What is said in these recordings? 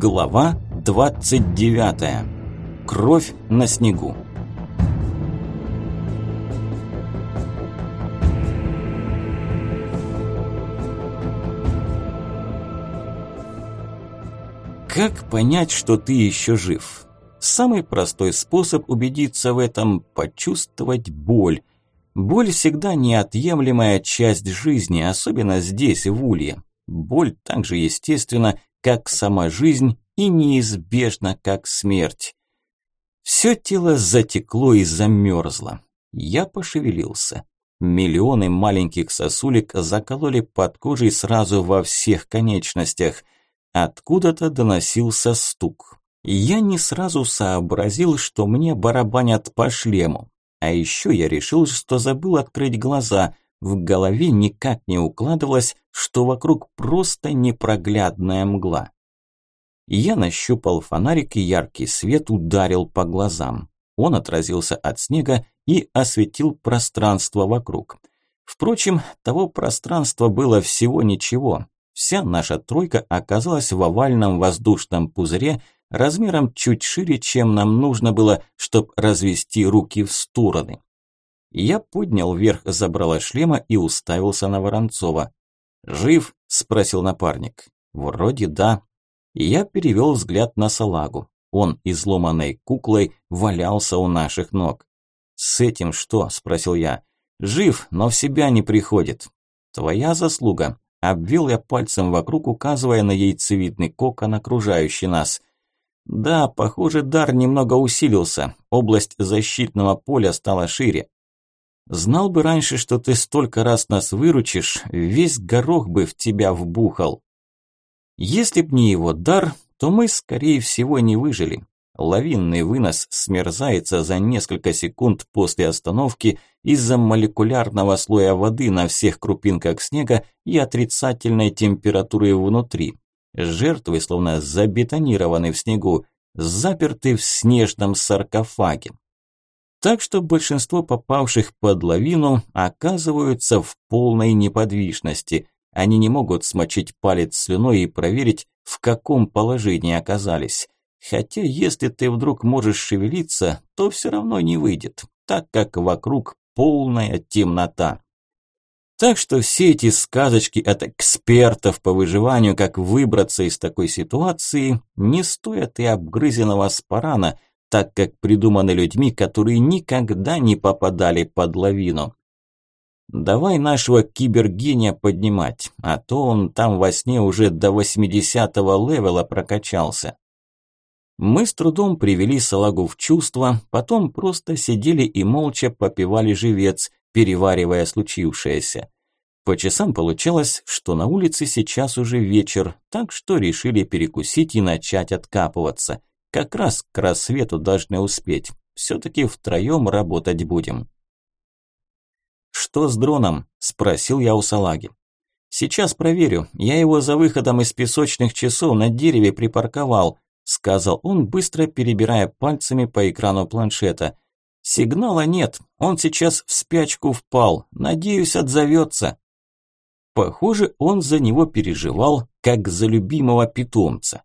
Глава 29. Кровь на снегу. Как понять, что ты еще жив? Самый простой способ убедиться в этом – почувствовать боль. Боль всегда неотъемлемая часть жизни, особенно здесь, в Улье. Боль так же естественна, как сама жизнь, и неизбежна, как смерть. Все тело затекло и замерзло. Я пошевелился. Миллионы маленьких сосулек закололи под кожей сразу во всех конечностях. Откуда-то доносился стук. Я не сразу сообразил, что мне барабанят по шлему. А еще я решил, что забыл открыть глаза – в голове никак не укладывалось, что вокруг просто непроглядная мгла. Я нащупал фонарик, и яркий свет ударил по глазам. Он отразился от снега и осветил пространство вокруг. Впрочем, того пространства было всего ничего. Вся наша тройка оказалась в овальном воздушном пузыре, размером чуть шире, чем нам нужно было, чтобы развести руки в стороны. Я поднял вверх забрало шлема и уставился на Воронцова. «Жив?» – спросил напарник. «Вроде да». Я перевел взгляд на салагу. Он изломанной куклой валялся у наших ног. «С этим что?» – спросил я. «Жив, но в себя не приходит». «Твоя заслуга», – обвел я пальцем вокруг, указывая на яйцевидный кокон, окружающий нас. «Да, похоже, дар немного усилился. Область защитного поля стала шире. Знал бы раньше, что ты столько раз нас выручишь, весь горох бы в тебя вбухал. Если б не его дар, то мы, скорее всего, не выжили. Лавинный вынос смерзается за несколько секунд после остановки из-за молекулярного слоя воды на всех крупинках снега и отрицательной температуры внутри. Жертвы словно забетонированы в снегу, заперты в снежном саркофаге. Так что большинство попавших под лавину оказываются в полной неподвижности. Они не могут смочить палец слюной и проверить, в каком положении оказались. Хотя если ты вдруг можешь шевелиться, то все равно не выйдет, так как вокруг полная темнота. Так что все эти сказочки от экспертов по выживанию, как выбраться из такой ситуации, не стоят и обгрызенного спарана – так как придуманы людьми, которые никогда не попадали под лавину. Давай нашего кибергения поднимать, а то он там во сне уже до 80-го левела прокачался. Мы с трудом привели салагу в чувство, потом просто сидели и молча попивали живец, переваривая случившееся. По часам получалось, что на улице сейчас уже вечер, так что решили перекусить и начать откапываться. Как раз к рассвету должны успеть. Все-таки втроем работать будем. «Что с дроном?» – спросил я у салаги. «Сейчас проверю. Я его за выходом из песочных часов на дереве припарковал», – сказал он, быстро перебирая пальцами по экрану планшета. «Сигнала нет. Он сейчас в спячку впал. Надеюсь, отзовется». Похоже, он за него переживал, как за любимого питомца.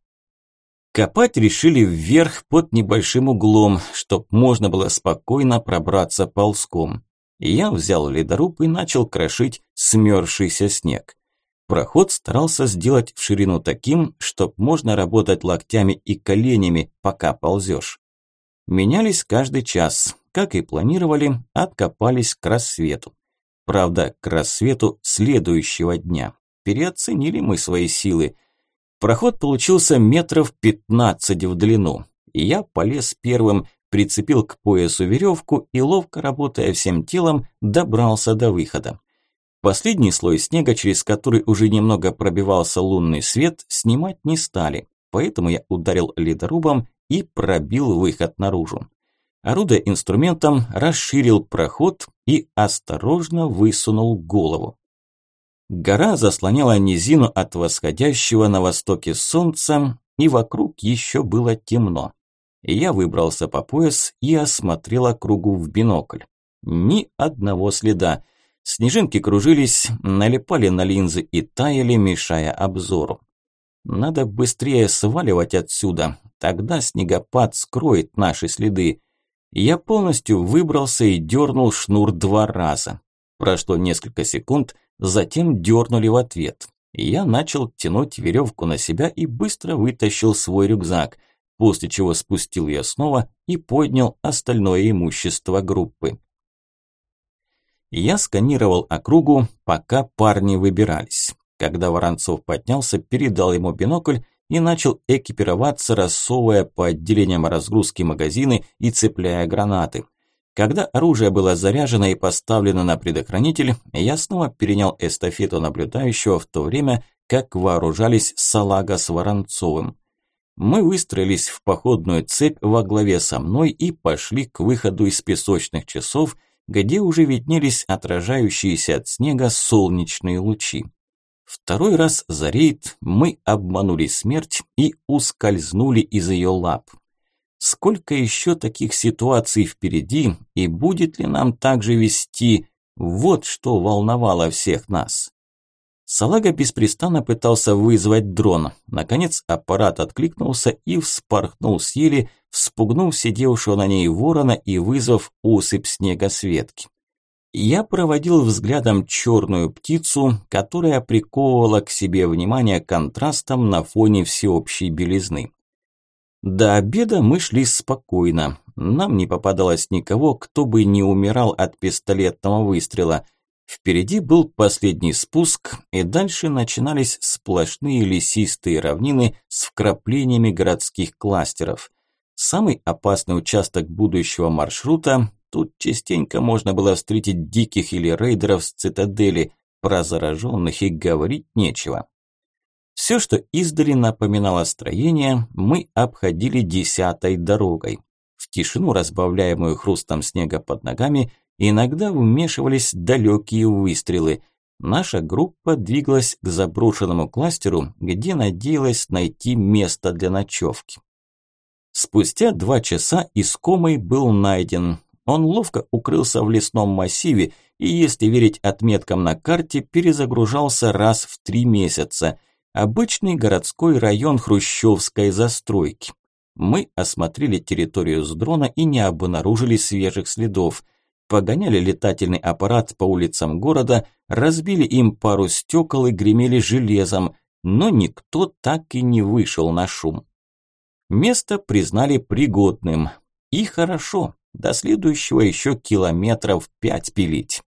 Копать решили вверх под небольшим углом, чтоб можно было спокойно пробраться ползком. Я взял ледоруб и начал крошить смерзшийся снег. Проход старался сделать в ширину таким, чтоб можно работать локтями и коленями, пока ползешь. Менялись каждый час, как и планировали, откопались к рассвету. Правда, к рассвету следующего дня. Переоценили мы свои силы. Проход получился метров пятнадцать в длину. Я полез первым, прицепил к поясу веревку и, ловко работая всем телом, добрался до выхода. Последний слой снега, через который уже немного пробивался лунный свет, снимать не стали, поэтому я ударил ледорубом и пробил выход наружу. Орудуя инструментом, расширил проход и осторожно высунул голову. Гора заслоняла низину от восходящего на востоке солнца, и вокруг еще было темно. Я выбрался по пояс и осмотрел округу в бинокль. Ни одного следа. Снежинки кружились, налипали на линзы и таяли, мешая обзору. Надо быстрее сваливать отсюда, тогда снегопад скроет наши следы. Я полностью выбрался и дернул шнур два раза. Прошло несколько секунд, затем дернули в ответ. Я начал тянуть веревку на себя и быстро вытащил свой рюкзак, после чего спустил ее снова и поднял остальное имущество группы. Я сканировал округу, пока парни выбирались. Когда Воронцов поднялся, передал ему бинокль и начал экипироваться, рассовывая по отделениям разгрузки магазины и цепляя гранаты. Когда оружие было заряжено и поставлено на предохранитель, я снова перенял эстафету наблюдающего в то время, как вооружались Салага с Воронцовым. Мы выстроились в походную цепь во главе со мной и пошли к выходу из песочных часов, где уже виднелись отражающиеся от снега солнечные лучи. Второй раз за рейд мы обманули смерть и ускользнули из ее лап. Сколько еще таких ситуаций впереди и будет ли нам также вести? Вот что волновало всех нас. Салага беспрестанно пытался вызвать дрон. Наконец аппарат откликнулся и вспорхнул с ели, вспугнув сидевшего на ней ворона и вызвав усыпь снега светки. Я проводил взглядом черную птицу, которая приковывала к себе внимание контрастом на фоне всеобщей белизны. До обеда мы шли спокойно. Нам не попадалось никого, кто бы не умирал от пистолетного выстрела. Впереди был последний спуск, и дальше начинались сплошные лесистые равнины с вкраплениями городских кластеров. Самый опасный участок будущего маршрута – тут частенько можно было встретить диких или рейдеров с цитадели, про зараженных и говорить нечего. Все, что издали напоминало строение, мы обходили десятой дорогой. В тишину, разбавляемую хрустом снега под ногами, иногда вмешивались далекие выстрелы. Наша группа двигалась к заброшенному кластеру, где надеялась найти место для ночевки. Спустя два часа искомый был найден. Он ловко укрылся в лесном массиве и, если верить отметкам на карте, перезагружался раз в три месяца – Обычный городской район хрущевской застройки. Мы осмотрели территорию с дрона и не обнаружили свежих следов. Погоняли летательный аппарат по улицам города, разбили им пару стекол и гремели железом, но никто так и не вышел на шум. Место признали пригодным. И хорошо, до следующего еще километров пять пилить.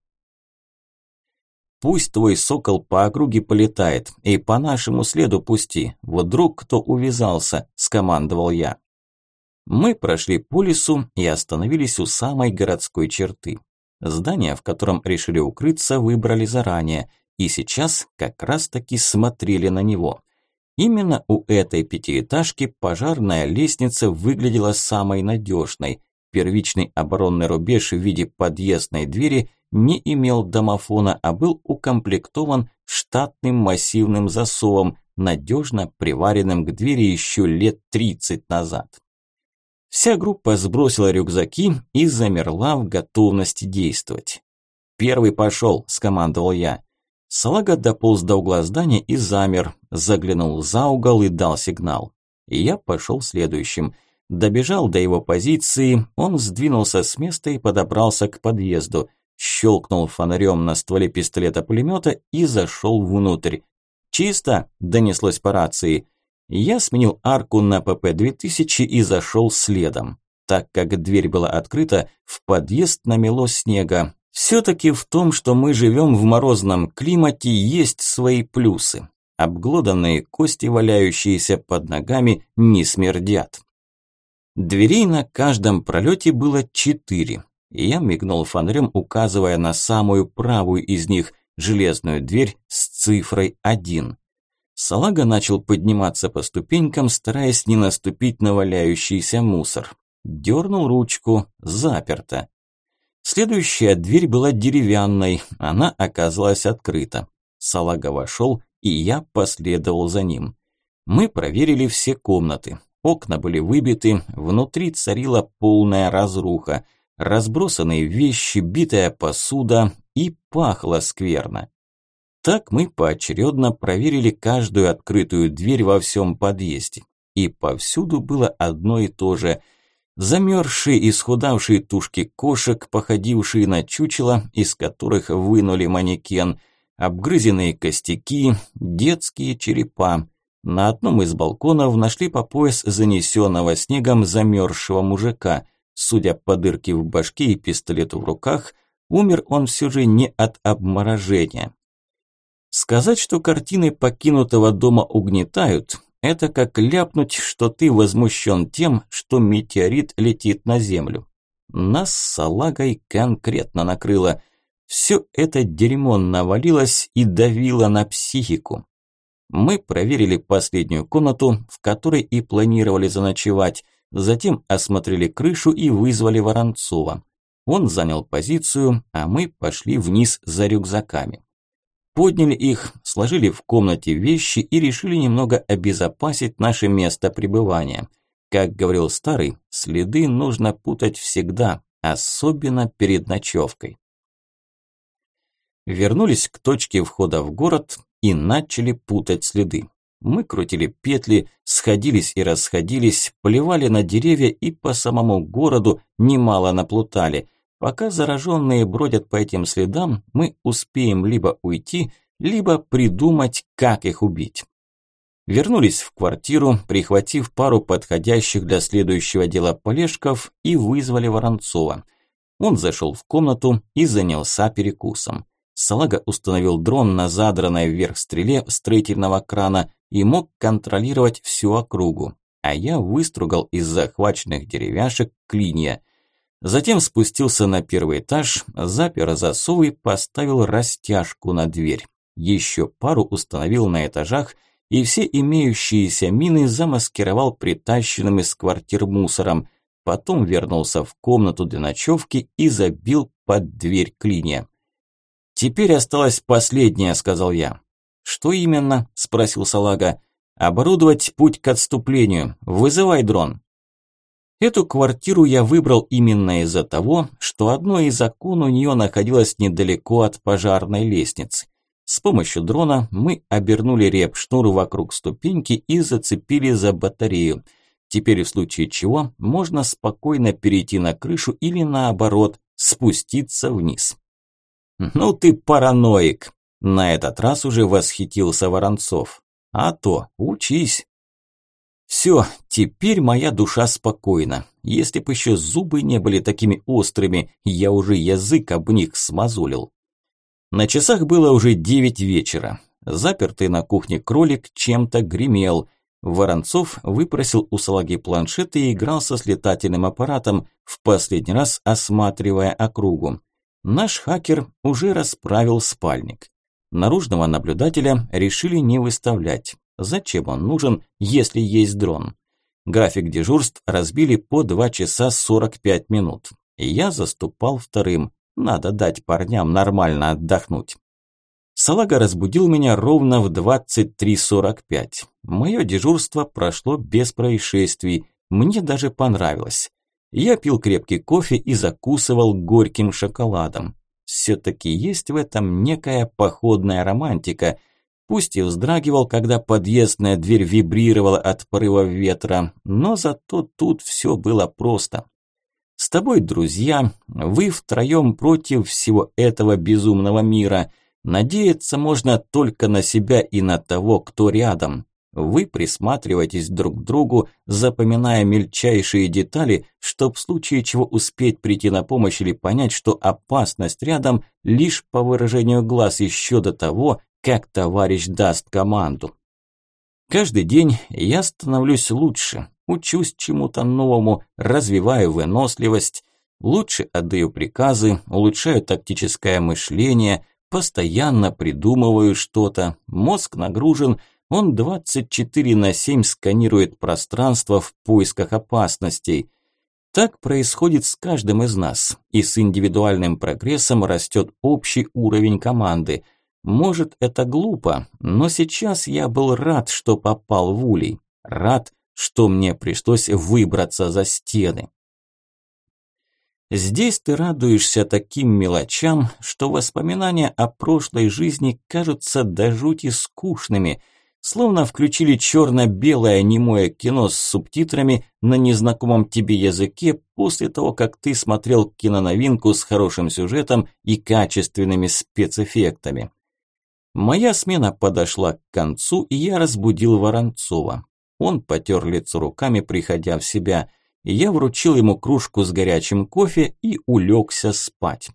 Пусть твой сокол по округе полетает, и по нашему следу пусти. Вот вдруг кто увязался, скомандовал я. Мы прошли по лесу и остановились у самой городской черты. Здание, в котором решили укрыться, выбрали заранее, и сейчас как раз-таки смотрели на него. Именно у этой пятиэтажки пожарная лестница выглядела самой надежной. Первичный оборонный рубеж в виде подъездной двери не имел домофона, а был укомплектован штатным массивным засовом, надежно приваренным к двери еще лет 30 назад. Вся группа сбросила рюкзаки и замерла в готовности действовать. «Первый пошел», – скомандовал я. Салага дополз до угла здания и замер, заглянул за угол и дал сигнал. Я пошел следующим. Добежал до его позиции, он сдвинулся с места и подобрался к подъезду щелкнул фонарем на стволе пистолета-пулемета и зашел внутрь. «Чисто!» – донеслось по рации. Я сменил арку на ПП-2000 и зашел следом. Так как дверь была открыта, в подъезд намело снега. Все-таки в том, что мы живем в морозном климате, есть свои плюсы. Обглоданные кости, валяющиеся под ногами, не смердят. Дверей на каждом пролете было четыре. Я мигнул фонарем, указывая на самую правую из них, железную дверь с цифрой 1. Салага начал подниматься по ступенькам, стараясь не наступить на валяющийся мусор. Дернул ручку, заперто. Следующая дверь была деревянной, она оказалась открыта. Салага вошел, и я последовал за ним. Мы проверили все комнаты. Окна были выбиты, внутри царила полная разруха – разбросанные вещи, битая посуда и пахло скверно. Так мы поочередно проверили каждую открытую дверь во всем подъезде. И повсюду было одно и то же – Замерзшие и схудавшие тушки кошек, походившие на чучело, из которых вынули манекен, обгрызенные костяки, детские черепа. На одном из балконов нашли по пояс занесенного снегом замерзшего мужика. Судя по дырке в башке и пистолету в руках, умер он все же не от обморожения. Сказать, что картины покинутого дома угнетают, это как ляпнуть, что ты возмущен тем, что метеорит летит на Землю. Нас салагой конкретно накрыло. Все это дерьмо навалилось и давило на психику. Мы проверили последнюю комнату, в которой и планировали заночевать, затем осмотрели крышу и вызвали Воронцова. Он занял позицию, а мы пошли вниз за рюкзаками. Подняли их, сложили в комнате вещи и решили немного обезопасить наше место пребывания. Как говорил старый, следы нужно путать всегда, особенно перед ночевкой. Вернулись к точке входа в город и начали путать следы. Мы крутили петли, сходились и расходились, плевали на деревья и по самому городу немало наплутали – Пока зараженные бродят по этим следам, мы успеем либо уйти, либо придумать, как их убить. Вернулись в квартиру, прихватив пару подходящих для следующего дела полежков и вызвали Воронцова. Он зашел в комнату и занялся перекусом. Салага установил дрон на задранной вверх стреле строительного крана и мог контролировать всю округу, а я выстругал из захваченных деревяшек клинья – Затем спустился на первый этаж, запер засовы и поставил растяжку на дверь. Еще пару установил на этажах и все имеющиеся мины замаскировал притащенным из квартир мусором. Потом вернулся в комнату для ночевки и забил под дверь клинья. «Теперь осталось последнее», – сказал я. «Что именно?» – спросил Салага. «Оборудовать путь к отступлению. Вызывай дрон». Эту квартиру я выбрал именно из-за того, что одно из окон у нее находилось недалеко от пожарной лестницы. С помощью дрона мы обернули реп-шнур вокруг ступеньки и зацепили за батарею. Теперь в случае чего можно спокойно перейти на крышу или наоборот спуститься вниз. «Ну ты параноик!» На этот раз уже восхитился Воронцов. «А то, учись!» Все, теперь моя душа спокойна. Если бы еще зубы не были такими острыми, я уже язык об них смазулил. На часах было уже девять вечера. Запертый на кухне кролик чем-то гремел. Воронцов выпросил у салаги планшет и игрался с летательным аппаратом, в последний раз осматривая округу. Наш хакер уже расправил спальник. Наружного наблюдателя решили не выставлять. Зачем он нужен, если есть дрон? График дежурств разбили по 2 часа 45 минут. Я заступал вторым. Надо дать парням нормально отдохнуть. Салага разбудил меня ровно в 23.45. Мое дежурство прошло без происшествий. Мне даже понравилось. Я пил крепкий кофе и закусывал горьким шоколадом. Все-таки есть в этом некая походная романтика – Пусть и вздрагивал, когда подъездная дверь вибрировала от порыва ветра, но зато тут все было просто. С тобой друзья, вы втроем против всего этого безумного мира. Надеяться можно только на себя и на того, кто рядом. Вы присматриваетесь друг к другу, запоминая мельчайшие детали, чтобы в случае чего успеть прийти на помощь или понять, что опасность рядом лишь по выражению глаз еще до того, как товарищ даст команду. Каждый день я становлюсь лучше, учусь чему-то новому, развиваю выносливость, лучше отдаю приказы, улучшаю тактическое мышление, постоянно придумываю что-то, мозг нагружен, он 24 на 7 сканирует пространство в поисках опасностей. Так происходит с каждым из нас, и с индивидуальным прогрессом растет общий уровень команды – может, это глупо, но сейчас я был рад, что попал в улей. Рад, что мне пришлось выбраться за стены. Здесь ты радуешься таким мелочам, что воспоминания о прошлой жизни кажутся до жути скучными, словно включили черно-белое немое кино с субтитрами на незнакомом тебе языке после того, как ты смотрел киноновинку с хорошим сюжетом и качественными спецэффектами. Моя смена подошла к концу, и я разбудил Воронцова. Он потер лицо руками, приходя в себя – я вручил ему кружку с горячим кофе и улегся спать.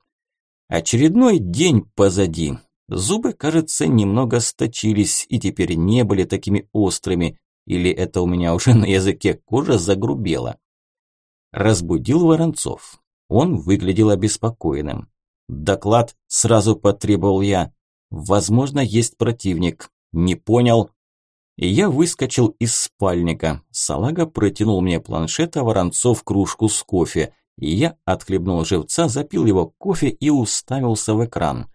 Очередной день позади. Зубы, кажется, немного сточились и теперь не были такими острыми, или это у меня уже на языке кожа загрубела. Разбудил Воронцов. Он выглядел обеспокоенным. «Доклад», – сразу потребовал я. «Возможно, есть противник. Не понял, и я выскочил из спальника. Салага протянул мне планшет, а Воронцов кружку с кофе. И я отхлебнул живца, запил его кофе и уставился в экран.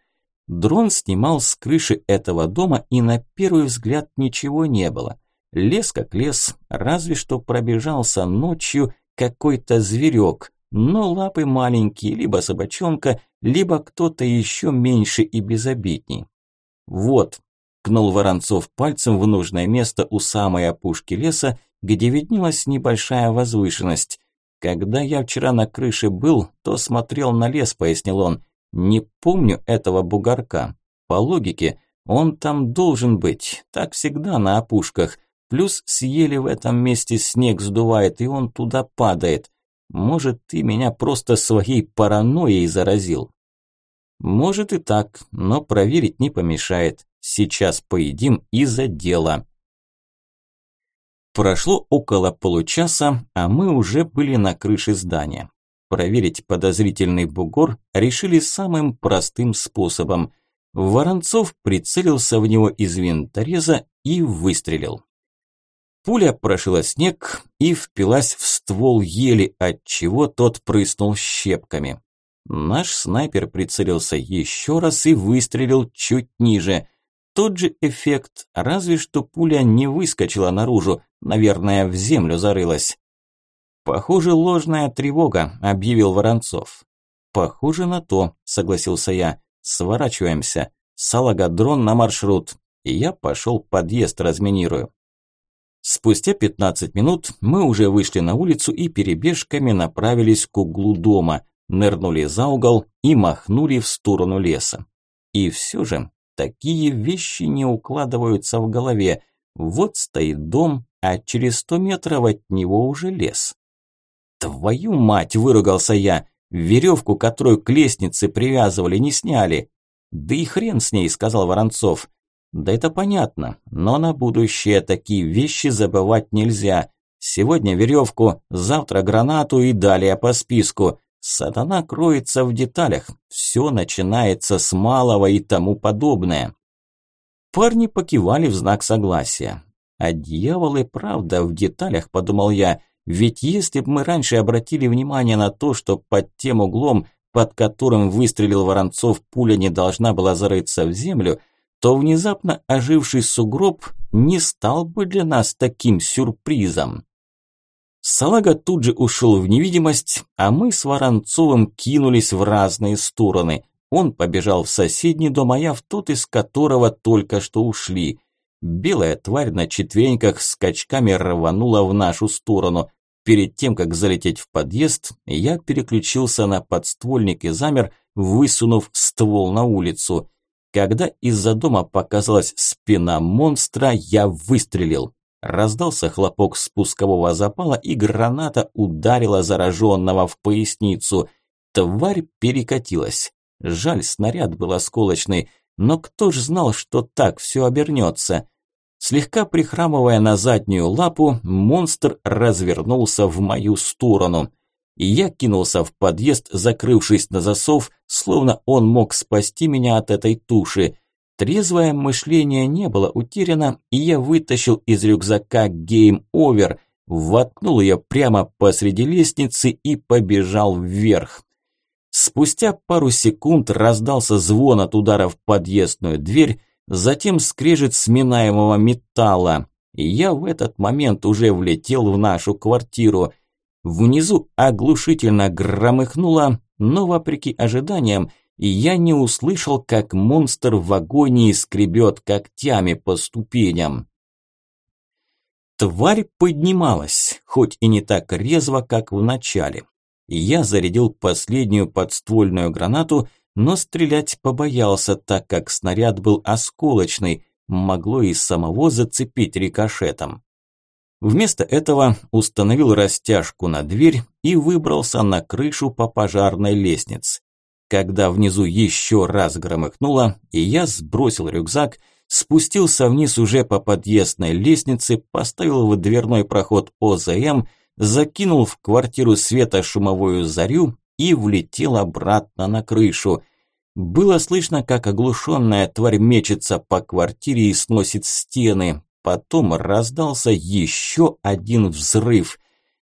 Дрон снимал с крыши этого дома, и на первый взгляд ничего не было. Лес как лес, разве что пробежался ночью какой-то зверек, но лапы маленькие, либо собачонка, либо кто-то еще меньше и безобидней. Вот, ткнул Воронцов пальцем в нужное место у самой опушки леса, где виднелась небольшая возвышенность. «Когда я вчера на крыше был, то смотрел на лес», – пояснил он. «Не помню этого бугорка. По логике, он там должен быть. Так всегда на опушках. Плюс съели в этом месте снег сдувает, и он туда падает. Может, ты меня просто своей паранойей заразил?» «Может и так, но проверить не помешает. Сейчас поедим и за дело. Прошло около получаса, а мы уже были на крыше здания. Проверить подозрительный бугор решили самым простым способом. Воронцов прицелился в него из винтореза и выстрелил. Пуля прошила снег и впилась в ствол ели, отчего тот прыснул щепками. Наш снайпер прицелился еще раз и выстрелил чуть ниже. Тот же эффект, разве что пуля не выскочила наружу, наверное, в землю зарылась. «Похоже, ложная тревога», – объявил Воронцов. «Похоже на то», – согласился я. «Сворачиваемся. Салагадрон на маршрут». И я пошел подъезд разминирую. Спустя 15 минут мы уже вышли на улицу и перебежками направились к углу дома, нырнули за угол и махнули в сторону леса. И все же Такие вещи не укладываются в голове. Вот стоит дом, а через сто метров от него уже лес. «Твою мать!» – выругался я. «Веревку, которую к лестнице привязывали, не сняли». «Да и хрен с ней», – сказал Воронцов. «Да это понятно, но на будущее такие вещи забывать нельзя. Сегодня веревку, завтра гранату и далее по списку. Сатана кроется в деталях, все начинается с малого и тому подобное. Парни покивали в знак согласия. А дьявол и правда в деталях, подумал я, ведь если бы мы раньше обратили внимание на то, что под тем углом, под которым выстрелил Воронцов, пуля не должна была зарыться в землю, то внезапно оживший сугроб не стал бы для нас таким сюрпризом. Салага тут же ушел в невидимость, а мы с Воронцовым кинулись в разные стороны. Он побежал в соседний дом, а я в тот, из которого только что ушли. Белая тварь на четвереньках скачками рванула в нашу сторону. Перед тем, как залететь в подъезд, я переключился на подствольник и замер, высунув ствол на улицу. Когда из-за дома показалась спина монстра, я выстрелил. Раздался хлопок спускового запала, и граната ударила зараженного в поясницу. Тварь перекатилась. Жаль, снаряд был осколочный, но кто ж знал, что так все обернется? Слегка прихрамывая на заднюю лапу, монстр развернулся в мою сторону. Я кинулся в подъезд, закрывшись на засов, словно он мог спасти меня от этой туши. Трезвое мышление не было утеряно, и я вытащил из рюкзака Game Over, воткнул ее прямо посреди лестницы и побежал вверх. Спустя пару секунд раздался звон от удара в подъездную дверь, затем скрежет сминаемого металла. Я в этот момент уже влетел в нашу квартиру. Внизу оглушительно громыхнуло, но вопреки ожиданиям я не услышал, как монстр в агонии скребет когтями по ступеням. Тварь поднималась, хоть и не так резво, как в начале. Я зарядил последнюю подствольную гранату, но стрелять побоялся, так как снаряд был осколочный, могло и самого зацепить рикошетом. Вместо этого установил растяжку на дверь и выбрался на крышу по пожарной лестнице. Когда внизу еще раз громыхнуло, и я сбросил рюкзак, спустился вниз уже по подъездной лестнице, поставил в дверной проход ОЗМ, закинул в квартиру светошумовую зарю и влетел обратно на крышу. Было слышно, как оглушенная тварь мечется по квартире и сносит стены, Потом раздался еще один взрыв,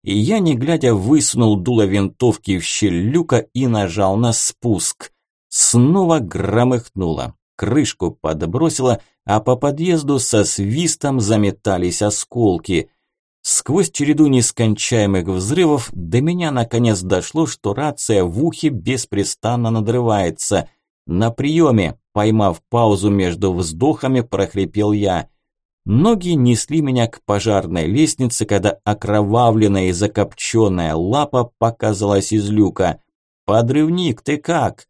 и я, не глядя, высунул дуло винтовки в щель люка и нажал на спуск. Снова громыхнуло, крышку подбросило, а по подъезду со свистом заметались осколки. Сквозь череду нескончаемых взрывов до меня наконец дошло, что рация в ухе беспрестанно надрывается. «На приеме!» – поймав паузу между вздохами, прохрипел я – Ноги несли меня к пожарной лестнице, когда окровавленная и закопченная лапа показалась из люка. «Подрывник, ты как?»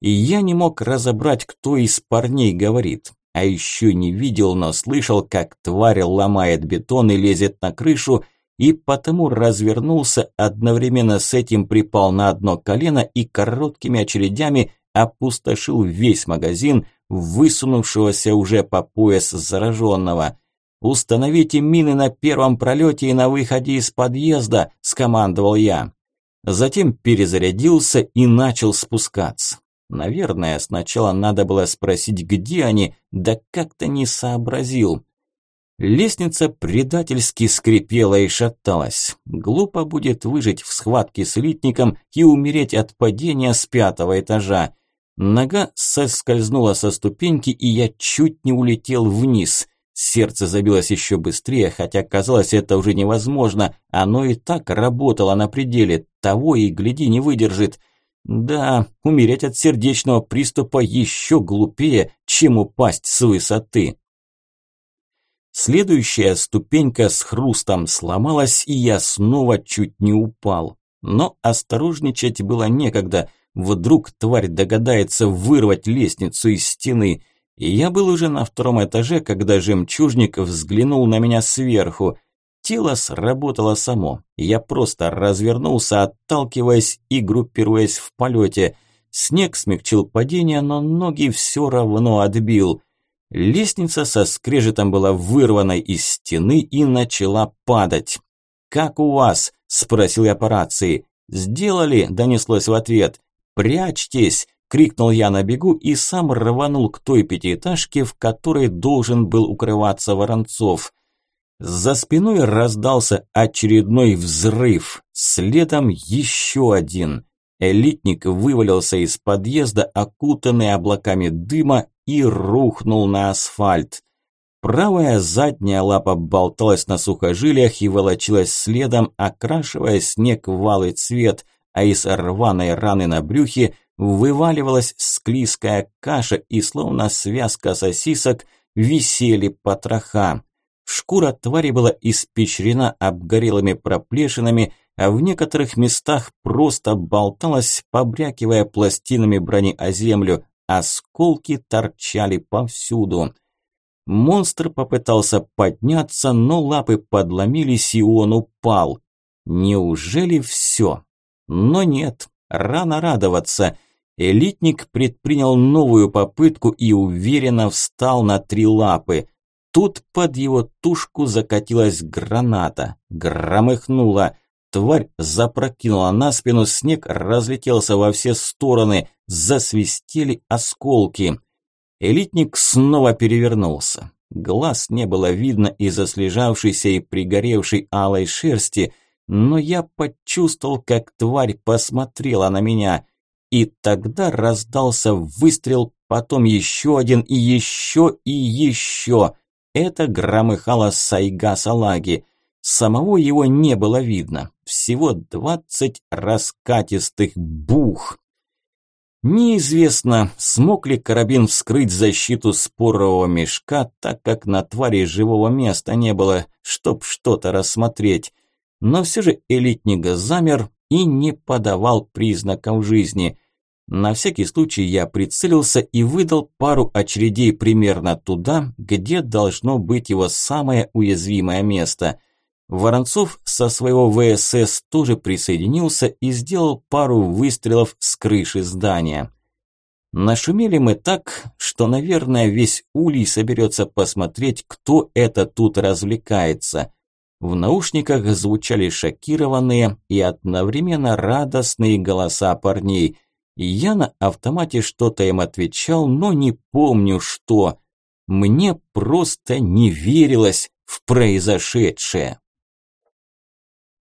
И я не мог разобрать, кто из парней говорит. А еще не видел, но слышал, как тварь ломает бетон и лезет на крышу, и потому развернулся, одновременно с этим припал на одно колено и короткими очередями опустошил весь магазин – высунувшегося уже по пояс зараженного. «Установите мины на первом пролете и на выходе из подъезда», – скомандовал я. Затем перезарядился и начал спускаться. Наверное, сначала надо было спросить, где они, да как-то не сообразил. Лестница предательски скрипела и шаталась. Глупо будет выжить в схватке с элитником и умереть от падения с пятого этажа. Нога соскользнула со ступеньки, и я чуть не улетел вниз. Сердце забилось еще быстрее, хотя казалось это уже невозможно. Оно и так работало на пределе, того и гляди не выдержит. Да, умереть от сердечного приступа еще глупее, чем упасть с высоты. Следующая ступенька с хрустом сломалась, и я снова чуть не упал. Но осторожничать было некогда – Вдруг тварь догадается вырвать лестницу из стены. И я был уже на втором этаже, когда жемчужник взглянул на меня сверху. Тело сработало само. Я просто развернулся, отталкиваясь и группируясь в полете. Снег смягчил падение, но ноги все равно отбил. Лестница со скрежетом была вырвана из стены и начала падать. «Как у вас?» – спросил я по рации. «Сделали?» – донеслось в ответ. «Прячьтесь!» – крикнул я на бегу и сам рванул к той пятиэтажке, в которой должен был укрываться Воронцов. За спиной раздался очередной взрыв, следом еще один. Элитник вывалился из подъезда, окутанный облаками дыма, и рухнул на асфальт. Правая задняя лапа болталась на сухожилиях и волочилась следом, окрашивая снег в алый цвет – а из рваной раны на брюхе вываливалась склизкая каша и словно связка сосисок висели потроха. Шкура твари была испещрена обгорелыми проплешинами, а в некоторых местах просто болталась, побрякивая пластинами брони о землю, осколки торчали повсюду. Монстр попытался подняться, но лапы подломились, и он упал. Неужели все? Но нет, рано радоваться. Элитник предпринял новую попытку и уверенно встал на три лапы. Тут под его тушку закатилась граната. Громыхнула. Тварь запрокинула на спину, снег разлетелся во все стороны, засвистели осколки. Элитник снова перевернулся. Глаз не было видно из-за слежавшейся и пригоревшей алой шерсти – но я почувствовал, как тварь посмотрела на меня. И тогда раздался выстрел, потом еще один и еще и еще. Это громыхало сайга салаги. Самого его не было видно. Всего двадцать раскатистых бух. Неизвестно, смог ли карабин вскрыть защиту спорового мешка, так как на твари живого места не было, чтоб что-то рассмотреть. Но все же элитник замер и не подавал признаков жизни. На всякий случай я прицелился и выдал пару очередей примерно туда, где должно быть его самое уязвимое место. Воронцов со своего ВСС тоже присоединился и сделал пару выстрелов с крыши здания. Нашумели мы так, что, наверное, весь улей соберется посмотреть, кто это тут развлекается. В наушниках звучали шокированные и одновременно радостные голоса парней. Я на автомате что-то им отвечал, но не помню что. Мне просто не верилось в произошедшее.